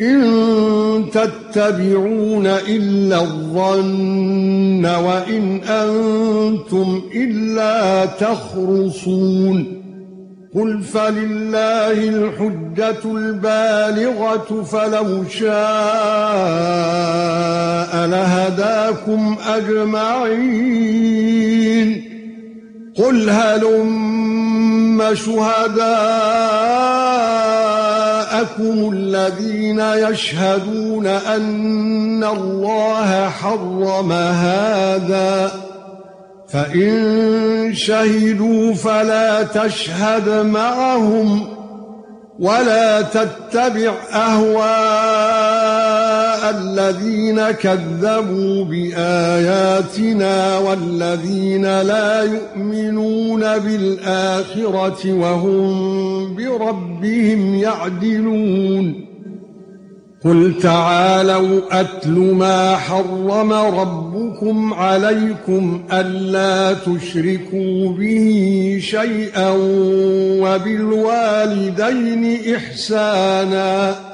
إِن تَتَّبِعُونَ إِلَّا الظَّنَّ وَإِنْ أَنتُمْ إِلَّا تَخْرُصُونَ قُلْ فَلِلَّهِ الْحُجَّةُ الْبَالِغَةُ فَلَوْ شَاءَ لَهَدَاكُمْ أَجْمَعِينَ قُلْ هَلُمَّ شُهَدَاءَكُمُ الَّذِينَ يَشْهَدُونَ أَنَّ اللَّهَ حَرَّمَ هَذَا. فَإِن شَهِدُوا فَلَا تَشْهَدْ مَعَهُمْ وَلَا تَتَّبِعْ أَهْوَاءَ الَّذِينَ كَذَّبُوا بِآيَاتِنَا وَالَّذِينَ لَا يُؤْمِنُونَ بِالْآخِرَةِ وَهُمْ بِرَبِّهِمْ يَعْدِلُونَ. قُلْ تَعَالَوْا أَتْلُ مَا حَرَّمَ رَبُّكُمْ عَلَيْكُمْ أَلَّا تُشْرِكُوا بِهِ شَيْئًا وَبِالْوَالِدَيْنِ إِحْسَانًا.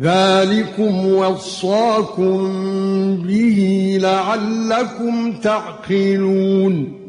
ذلكم وصاكم به لعلكم تعقلون.